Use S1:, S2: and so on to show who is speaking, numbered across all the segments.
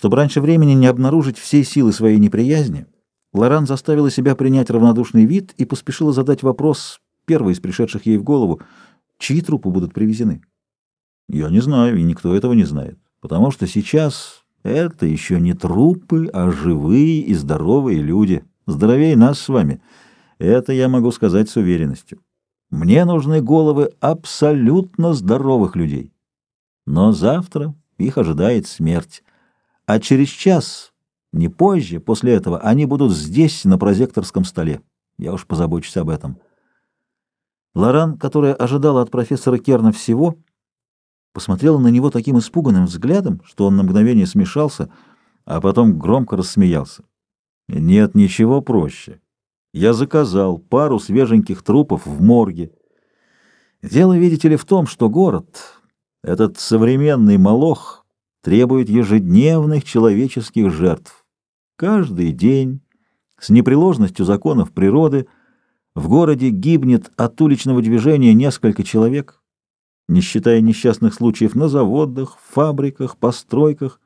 S1: Чтобы раньше времени не обнаружить всей силы своей неприязни, Лоран заставила себя принять равнодушный вид и поспешила задать вопрос, первый из пришедших ей в голову, чьи трупы будут привезены. Я не знаю, и никто этого не знает, потому что сейчас это еще не трупы, а живые и здоровые люди, здоровее нас с вами. Это я могу сказать с уверенностью. Мне нужны головы абсолютно здоровых людей. Но завтра их ожидает смерть. А через час, не позже, после этого, они будут здесь, на прозекторском столе. Я уж позабочусь об этом. Лоран, которая ожидала от профессора Керна всего, посмотрела на него таким испуганным взглядом, что он на мгновение смешался, а потом громко рассмеялся. «Нет ничего проще. Я заказал пару свеженьких трупов в морге. Дело, видите ли, в том, что город, этот современный молох, требует ежедневных человеческих жертв. Каждый день, с непреложностью законов природы, в городе гибнет от уличного движения несколько человек, не считая несчастных случаев на заводах, фабриках, постройках.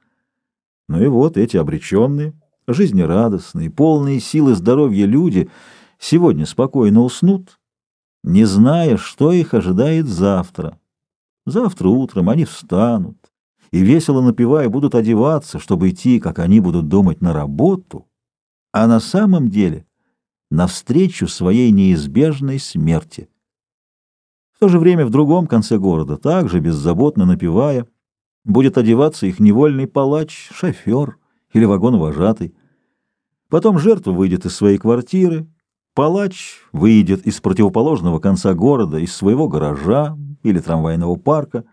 S1: Ну и вот эти обреченные, жизнерадостные, полные силы здоровья люди сегодня спокойно уснут, не зная, что их ожидает завтра. Завтра утром они встанут и, весело напивая, будут одеваться, чтобы идти, как они будут думать, на работу, а на самом деле навстречу своей неизбежной смерти. В то же время в другом конце города, также беззаботно напивая, будет одеваться их невольный палач, шофер или вагон-вожатый. Потом жертва выйдет из своей квартиры, палач выйдет из противоположного конца города, из своего гаража или трамвайного парка.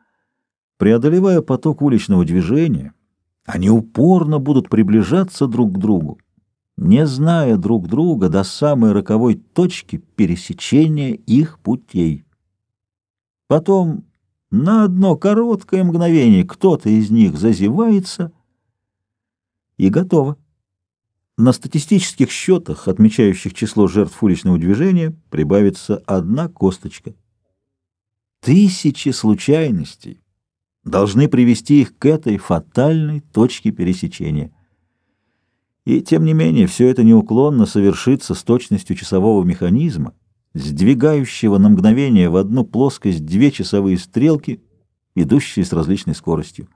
S1: Преодолевая поток уличного движения, они упорно будут приближаться друг к другу, не зная друг друга до самой роковой точки пересечения их путей. Потом на одно короткое мгновение кто-то из них зазевается и готово. На статистических счетах, отмечающих число жертв уличного движения, прибавится одна косточка. Тысячи случайностей должны привести их к этой фатальной точке пересечения. И тем не менее все это неуклонно совершится с точностью часового механизма, сдвигающего на мгновение в одну плоскость две часовые стрелки, идущие с различной скоростью.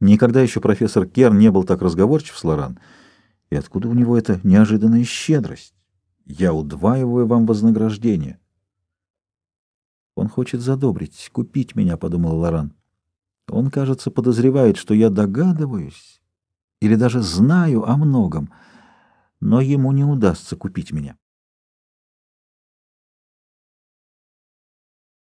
S1: Никогда еще профессор Керн не был так разговорчив с Лоран. И откуда у него эта неожиданная щедрость? Я удваиваю вам вознаграждение. Он хочет задобрить, купить меня, — подумала Лоран. Он, кажется, подозревает, что я догадываюсь или даже знаю о многом, но ему не удастся купить меня.